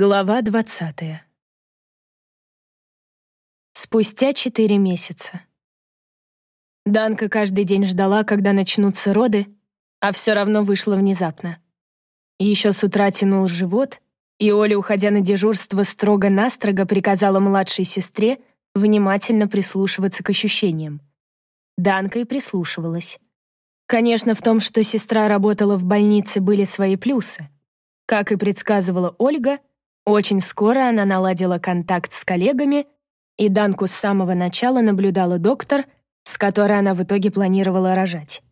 Глава двадцатая. Спустя четыре месяца. Данка каждый день ждала, когда начнутся роды, а все равно вышла внезапно. Еще с утра тянул живот, и Оля, уходя на дежурство, строго-настрого приказала младшей сестре внимательно прислушиваться к ощущениям. Данка и прислушивалась. Конечно, в том, что сестра работала в больнице, были свои плюсы. Как и предсказывала Ольга, очень скоро она наладила контакт с коллегами, и Данку с самого начала наблюдала доктор, с которой она в итоге планировала рожать.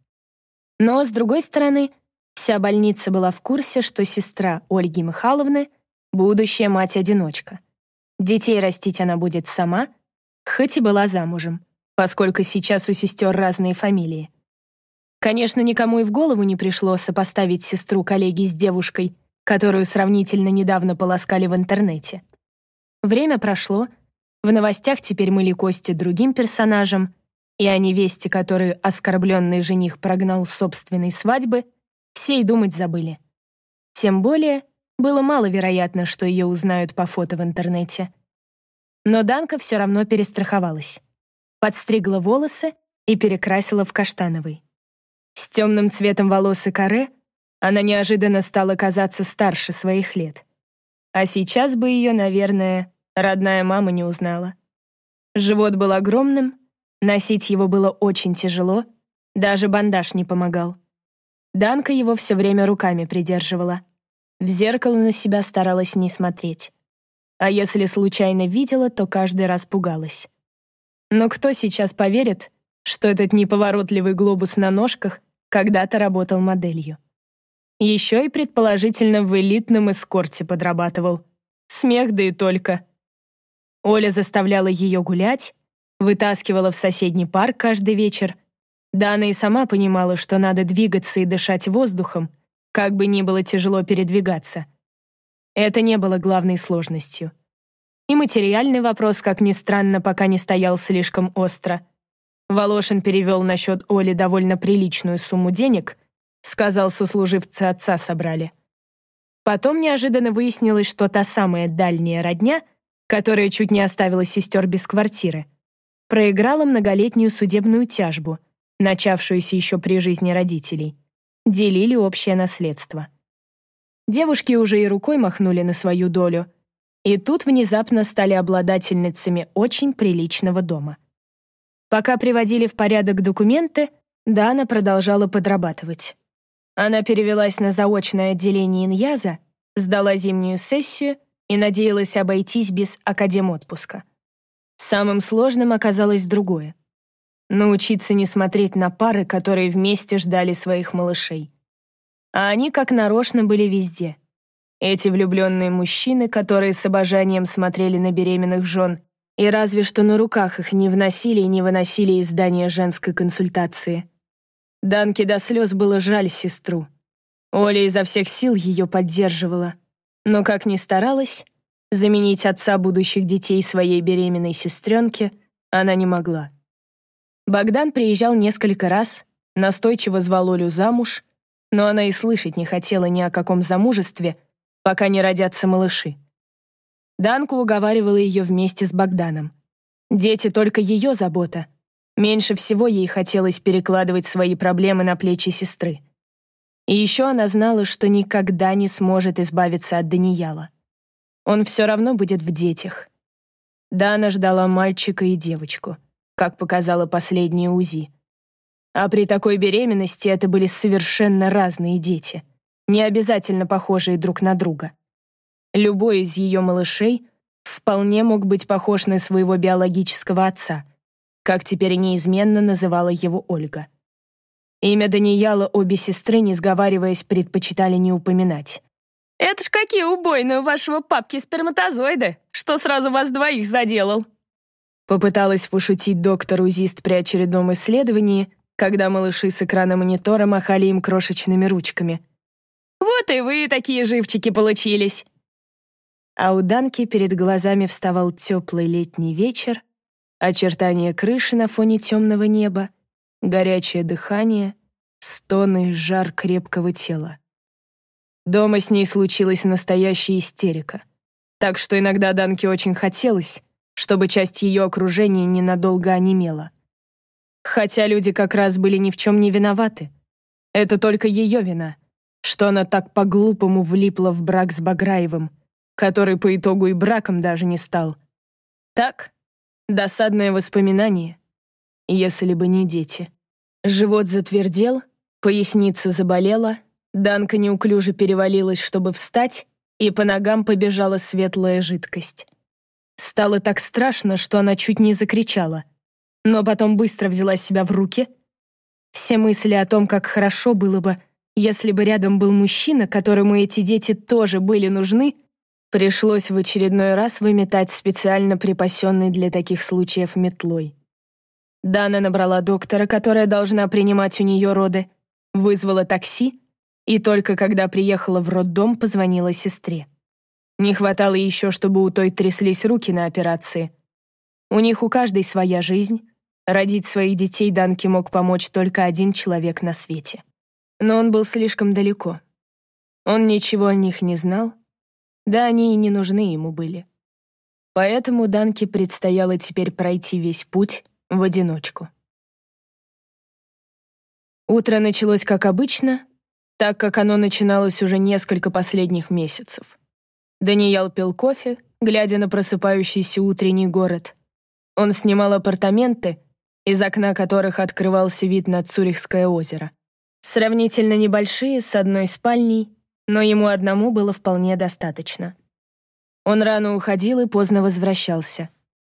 Но, с другой стороны, вся больница была в курсе, что сестра Ольги Михайловны — будущая мать-одиночка. Детей растить она будет сама, хоть и была замужем, поскольку сейчас у сестер разные фамилии. Конечно, никому и в голову не пришло сопоставить сестру коллеги с девушкой — которую сравнительно недавно полоскали в интернете. Время прошло, в новостях теперь мыли кости другим персонажам, и о невесте, которую оскорбленный жених прогнал с собственной свадьбы, все и думать забыли. Тем более, было маловероятно, что ее узнают по фото в интернете. Но Данка все равно перестраховалась. Подстригла волосы и перекрасила в каштановый. С темным цветом волос и каре она неожиданно стала казаться старше своих лет. А сейчас бы ее, наверное, родная мама не узнала. Живот был огромным, носить его было очень тяжело, даже бандаж не помогал. Данка его все время руками придерживала. В зеркало на себя старалась не смотреть. А если случайно видела, то каждый раз пугалась. Но кто сейчас поверит, что этот неповоротливый глобус на ножках когда-то работал моделью? Еще и предположительно в элитном эскорте подрабатывал. Смех да и только. Оля заставляла ее гулять, вытаскивала в соседний парк каждый вечер. Дана и сама понимала, что надо двигаться и дышать воздухом, как бы ни было тяжело передвигаться. Это не было главной сложностью. И материальный вопрос, как ни странно, пока не стоял слишком остро. Волошин перевел на счет Оли довольно приличную сумму денег — сказал сослуживцы отца собрали. Потом неожиданно выяснилось, что та самая дальняя родня, которая чуть не оставила сестер без квартиры, проиграла многолетнюю судебную тяжбу, начавшуюся еще при жизни родителей. Делили общее наследство. Девушки уже и рукой махнули на свою долю, и тут внезапно стали обладательницами очень приличного дома. Пока приводили в порядок документы, Дана продолжала подрабатывать. Она перевелась на заочное отделение Иньяза, сдала зимнюю сессию и надеялась обойтись без академотпуска. Самым сложным оказалось другое — научиться не смотреть на пары, которые вместе ждали своих малышей. А они как нарочно были везде. Эти влюбленные мужчины, которые с обожанием смотрели на беременных жен и разве что на руках их не вносили и не выносили из здания женской консультации — Данке до слез было жаль сестру. Оля изо всех сил ее поддерживала. Но, как ни старалась, заменить отца будущих детей своей беременной сестренке она не могла. Богдан приезжал несколько раз, настойчиво звал Олю замуж, но она и слышать не хотела ни о каком замужестве, пока не родятся малыши. Данку уговаривала ее вместе с Богданом. Дети только ее забота — Меньше всего ей хотелось перекладывать свои проблемы на плечи сестры. И еще она знала, что никогда не сможет избавиться от Данияла. Он все равно будет в детях. Дана ждала мальчика и девочку, как показала последняя УЗИ. А при такой беременности это были совершенно разные дети, не обязательно похожие друг на друга. Любой из ее малышей вполне мог быть похож на своего биологического отца — как теперь неизменно называла его Ольга. Имя Данияла обе сестры, не сговариваясь, предпочитали не упоминать. «Это ж какие убойные у вашего папки сперматозоиды! Что сразу вас двоих заделал?» Попыталась пошутить доктор-узист при очередном исследовании, когда малыши с экрана монитора махали им крошечными ручками. «Вот и вы такие живчики получились!» А у Данки перед глазами вставал теплый летний вечер, очертания крыши на фоне темного неба, горячее дыхание, стоны жар крепкого тела. Дома с ней случилась настоящая истерика. Так что иногда Данке очень хотелось, чтобы часть ее окружения ненадолго онемела. Хотя люди как раз были ни в чем не виноваты. Это только ее вина, что она так по-глупому влипла в брак с Баграевым, который по итогу и браком даже не стал. Так, досадное воспоминание, если бы не дети. Живот затвердел, поясница заболела, Данка неуклюже перевалилась, чтобы встать, и по ногам побежала светлая жидкость. Стало так страшно, что она чуть не закричала, но потом быстро взяла себя в руки. Все мысли о том, как хорошо было бы, если бы рядом был мужчина, которому эти дети тоже были нужны, пришлось в очередной раз выметать специально припасенный для таких случаев метлой. Дана набрала доктора, которая должна принимать у нее роды, вызвала такси и только когда приехала в роддом, позвонила сестре. Не хватало еще, чтобы у той тряслись руки на операции. У них у каждой своя жизнь. Родить своих детей Данке мог помочь только один человек на свете. Но он был слишком далеко. Он ничего о них не знал, да они и не нужны ему были. Поэтому Данке предстояло теперь пройти весь путь в одиночку. Утро началось как обычно, так как оно начиналось уже несколько последних месяцев. Даниэл пил кофе, глядя на просыпающийся утренний город. Он снимал апартаменты, из окна которых открывался вид на Цюрихское озеро. Сравнительно небольшие, с одной спальней, но ему одному было вполне достаточно. Он рано уходил и поздно возвращался.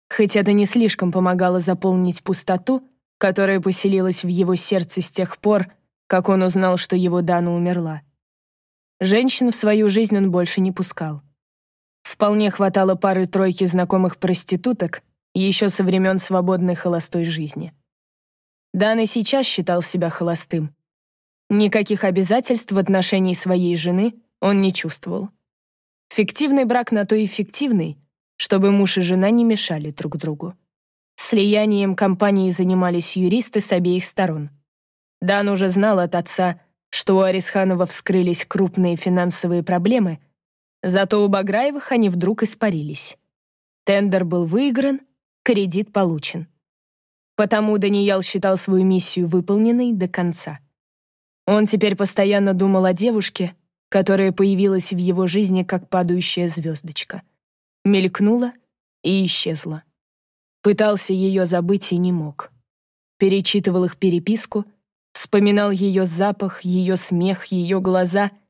Хоть это не слишком помогало заполнить пустоту, которая поселилась в его сердце с тех пор, как он узнал, что его Дана умерла. Женщин в свою жизнь он больше не пускал. Вполне хватало пары-тройки знакомых проституток еще со времен свободной холостой жизни. Дан сейчас считал себя холостым. Никаких обязательств в отношении своей жены он не чувствовал. Фиктивный брак на то и фиктивный, чтобы муж и жена не мешали друг другу. Слиянием компании занимались юристы с обеих сторон. Дан уже знал от отца, что у Арисханова вскрылись крупные финансовые проблемы, Зато у Баграевых они вдруг испарились. Тендер был выигран, кредит получен. Потому Даниэл считал свою миссию выполненной до конца. Он теперь постоянно думал о девушке, которая появилась в его жизни как падающая звездочка. Мелькнула и исчезла. Пытался ее забыть и не мог. Перечитывал их переписку, вспоминал ее запах, ее смех, ее глаза —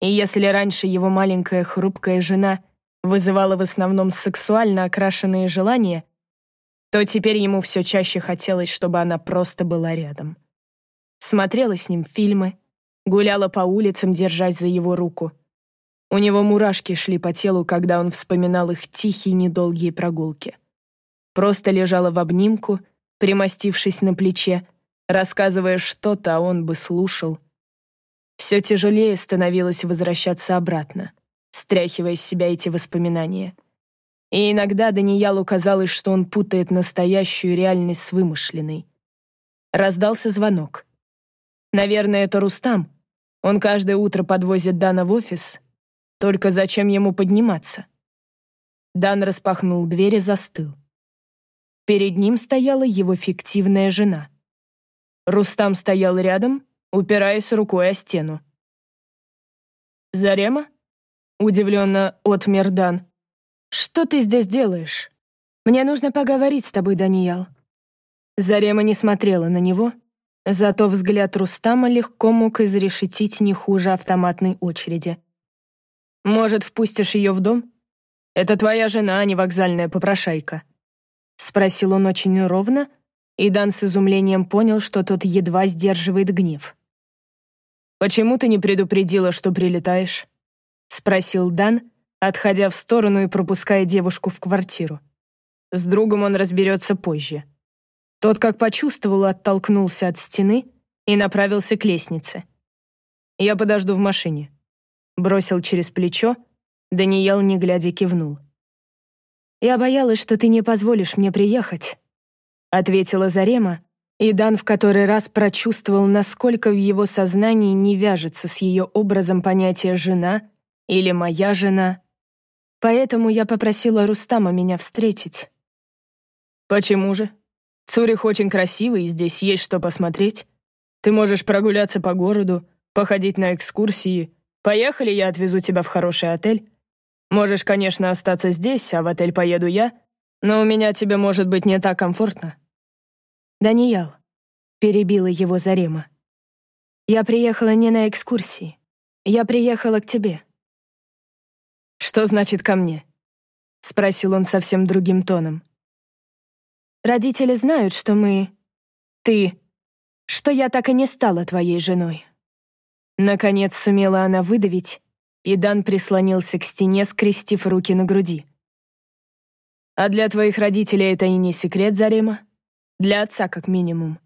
и если раньше его маленькая хрупкая жена вызывала в основном сексуально окрашенные желания, то теперь ему все чаще хотелось, чтобы она просто была рядом. Смотрела с ним фильмы, гуляла по улицам, держась за его руку. У него мурашки шли по телу, когда он вспоминал их тихие недолгие прогулки. Просто лежала в обнимку, примостившись на плече, рассказывая что-то, а он бы слушал — все тяжелее становилось возвращаться обратно, стряхивая с себя эти воспоминания. И иногда Даниялу казалось, что он путает настоящую реальность с вымышленной. Раздался звонок. Наверное, это Рустам. Он каждое утро подвозит Дана в офис. Только зачем ему подниматься? Дан распахнул дверь и застыл. Перед ним стояла его фиктивная жена. Рустам стоял рядом упираясь рукой о стену. «Зарема?» — удивленно отмер Дан. «Что ты здесь делаешь? Мне нужно поговорить с тобой, Даниэл». Зарема не смотрела на него, зато взгляд Рустама легко мог изрешетить не хуже автоматной очереди. «Может, впустишь ее в дом? Это твоя жена, а не вокзальная попрошайка», — спросил он очень ровно, и Дан с изумлением понял, что тот едва сдерживает гнев. «Почему ты не предупредила, что прилетаешь?» — спросил Дан, отходя в сторону и пропуская девушку в квартиру. С другом он разберется позже. Тот, как почувствовал, оттолкнулся от стены и направился к лестнице. «Я подожду в машине», — бросил через плечо, Даниэл, не глядя, кивнул. «Я боялась, что ты не позволишь мне приехать», — ответила Зарема, и Дан в который раз прочувствовал, насколько в его сознании не вяжется с ее образом понятия «жена» или «моя жена». Поэтому я попросила Рустама меня встретить. Почему же? Цюрих очень красивый, и здесь есть что посмотреть. Ты можешь прогуляться по городу, походить на экскурсии. Поехали, я отвезу тебя в хороший отель. Можешь, конечно, остаться здесь, а в отель поеду я, но у меня тебе может быть не так комфортно. Даниял, перебила его Зарема. Я приехала не на экскурсии. Я приехала к тебе. Что значит ко мне? Спросил он совсем другим тоном. Родители знают, что мы... Ты... Что я так и не стала твоей женой. Наконец сумела она выдавить, и Дан прислонился к стене, скрестив руки на груди. «А для твоих родителей это и не секрет, Зарема? Для отца, как минимум».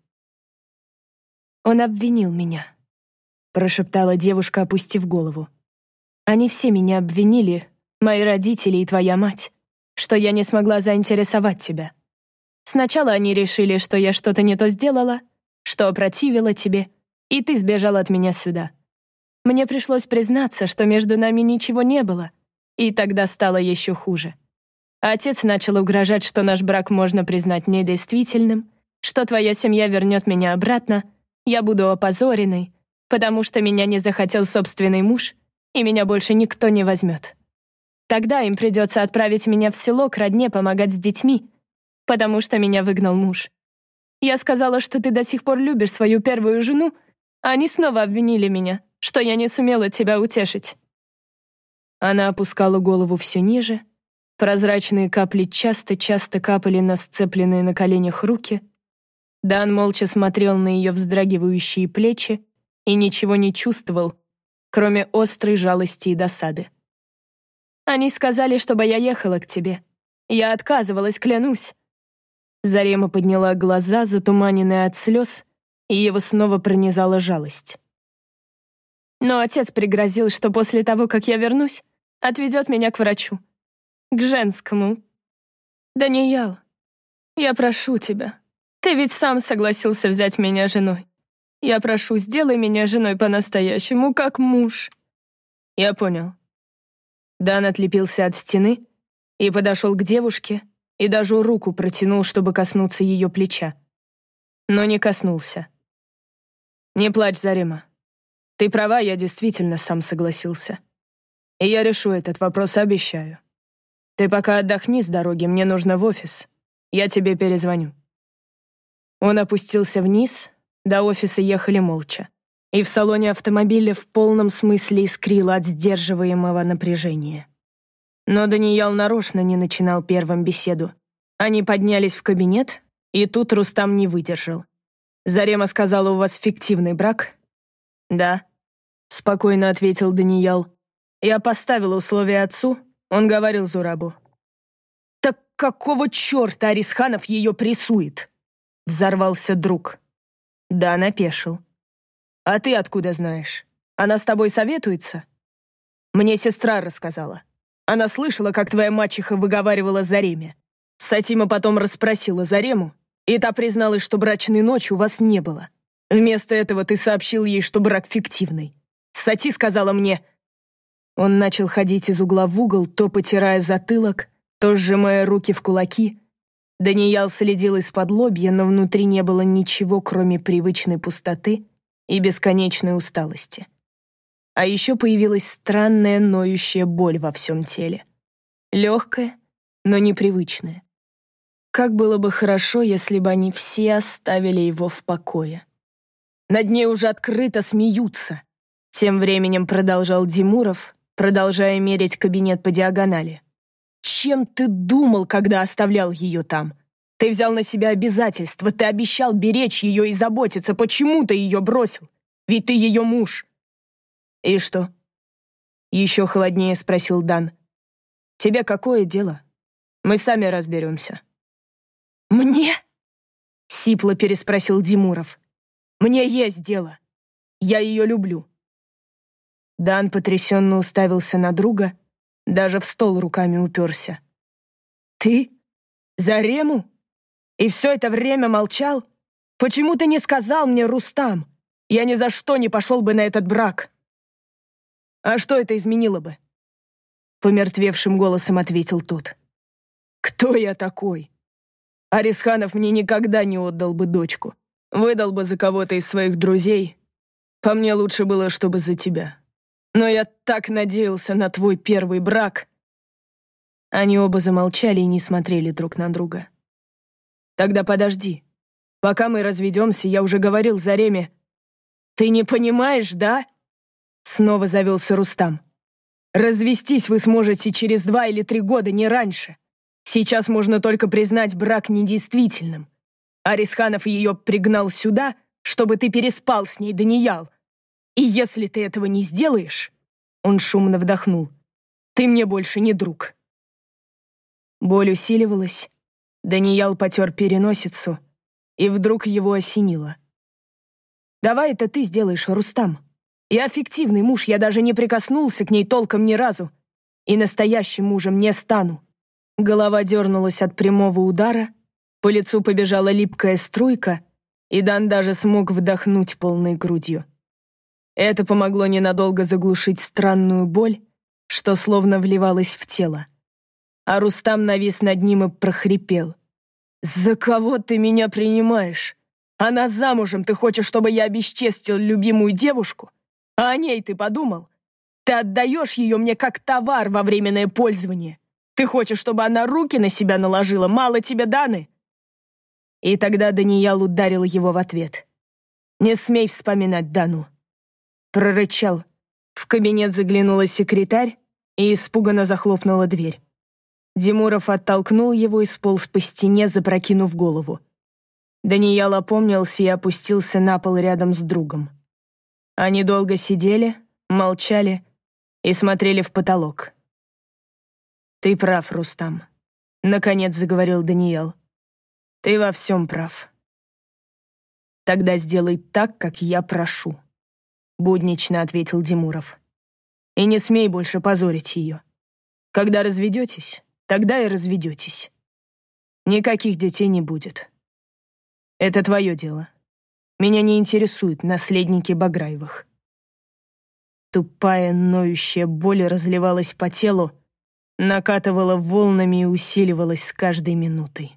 «Он обвинил меня», — прошептала девушка, опустив голову. «Они все меня обвинили, мои родители и твоя мать, что я не смогла заинтересовать тебя. Сначала они решили, что я что-то не то сделала, что опротивила тебе, и ты сбежал от меня сюда. Мне пришлось признаться, что между нами ничего не было, и тогда стало еще хуже. Отец начал угрожать, что наш брак можно признать недействительным, что твоя семья вернет меня обратно, я буду опозоренной, потому что меня не захотел собственный муж, и меня больше никто не возьмет. Тогда им придется отправить меня в село к родне помогать с детьми, потому что меня выгнал муж. Я сказала, что ты до сих пор любишь свою первую жену, а они снова обвинили меня, что я не сумела тебя утешить». Она опускала голову все ниже, прозрачные капли часто-часто капали на сцепленные на коленях руки. Дан молча смотрел на ее вздрагивающие плечи и ничего не чувствовал, кроме острой жалости и досады. «Они сказали, чтобы я ехала к тебе. Я отказывалась, клянусь». Зарема подняла глаза, затуманенные от слез, и его снова пронизала жалость. Но отец пригрозил, что после того, как я вернусь, отведет меня к врачу. К женскому. Даниял, я прошу тебя. Ты ведь сам согласился взять меня женой. Я прошу, сделай меня женой по-настоящему, как муж. Я понял. Дан отлепился от стены и подошел к девушке и даже руку протянул, чтобы коснуться ее плеча. Но не коснулся. «Не плачь, Зарима. Ты права, я действительно сам согласился. И я решу этот вопрос, обещаю. Ты пока отдохни с дороги, мне нужно в офис. Я тебе перезвоню». Он опустился вниз, до офиса ехали молча. И в салоне автомобиля в полном смысле искрило от сдерживаемого напряжения. Но Даниял нарочно не начинал первым беседу. Они поднялись в кабинет, и тут Рустам не выдержал. «Зарема сказала, у вас фиктивный брак?» «Да», — спокойно ответил Даниял. «Я поставил условия отцу, он говорил Зурабу». «Так какого черта Арисханов ее прессует?» — взорвался друг. Да, напешил. «А ты откуда знаешь? Она с тобой советуется?» «Мне сестра рассказала. Она слышала, как твоя мачеха выговаривала Зареме. Сатима потом расспросила Зарему, и та призналась, что брачной ночи у вас не было. Вместо этого ты сообщил ей, что брак фиктивный. Сати сказала мне...» Он начал ходить из угла в угол, то потирая затылок, то сжимая руки в кулаки. Даниял следил из-под лобья, но внутри не было ничего, кроме привычной пустоты и бесконечной усталости. А еще появилась странная ноющая боль во всем теле. Легкая, но непривычная. Как было бы хорошо, если бы они все оставили его в покое. Над ней уже открыто смеются. Тем временем продолжал Димуров, продолжая мерить кабинет по диагонали. «Чем ты думал, когда оставлял ее там? Ты взял на себя обязательства, ты обещал беречь ее и заботиться. Почему ты ее бросил? Ведь ты ее муж». «И что?» Еще холоднее спросил Дан. «Тебе какое дело? Мы сами разберемся». «Мне?» — сипло переспросил Димуров. Мне есть дело. Я ее люблю». Дан потрясенно уставился на друга, даже в стол руками уперся. «Ты? Зарему? И все это время молчал? Почему ты не сказал мне, Рустам? Я ни за что не пошел бы на этот брак». «А что это изменило бы?» помертвевшим голосом ответил тот. «Кто я такой? Арисханов мне никогда не отдал бы дочку. Выдал бы за кого-то из своих друзей. По мне лучше было, чтобы за тебя. Но я так надеялся на твой первый брак». Они оба замолчали и не смотрели друг на друга. «Тогда подожди. Пока мы разведемся, я уже говорил Зареме. Ты не понимаешь, да?» Снова завелся Рустам. «Развестись вы сможете через два или три года, не раньше. Сейчас можно только признать брак недействительным. Арисханов ее пригнал сюда, чтобы ты переспал с ней, Даниял. И если ты этого не сделаешь...» Он шумно вдохнул. «Ты мне больше не друг». Боль усиливалась. Даниял потер переносицу, и вдруг его осенило. «Давай это ты сделаешь, Рустам. Я фиктивный муж, я даже не прикоснулся к ней толком ни разу. И настоящим мужем не стану». Голова дернулась от прямого удара, по лицу побежала липкая струйка, и Дан даже смог вдохнуть полной грудью. Это помогло ненадолго заглушить странную боль, что словно вливалась в тело. А Рустам навис над ним и прохрипел. «За кого ты меня принимаешь? Она замужем, ты хочешь, чтобы я обесчестил любимую девушку? А о ней ты подумал? Ты отдаешь ее мне как товар во временное пользование. Ты хочешь, чтобы она руки на себя наложила? Мало тебе даны?» И тогда Даниял ударил его в ответ. «Не смей вспоминать Дану». Прорычал. В кабинет заглянула секретарь и испуганно захлопнула дверь. Димуров оттолкнул его и сполз по стене, запрокинув голову. Даниял опомнился и опустился на пол рядом с другом. Они долго сидели, молчали и смотрели в потолок. «Ты прав, Рустам», — наконец заговорил Даниэл. «Ты во всем прав. Тогда сделай так, как я прошу», — буднично ответил Димуров. «И не смей больше позорить ее. Когда разведетесь, тогда и разведетесь. Никаких детей не будет. Это твое дело. Меня не интересуют наследники Баграевых». Тупая, ноющая боль разливалась по телу, накатывала волнами и усиливалась с каждой минутой.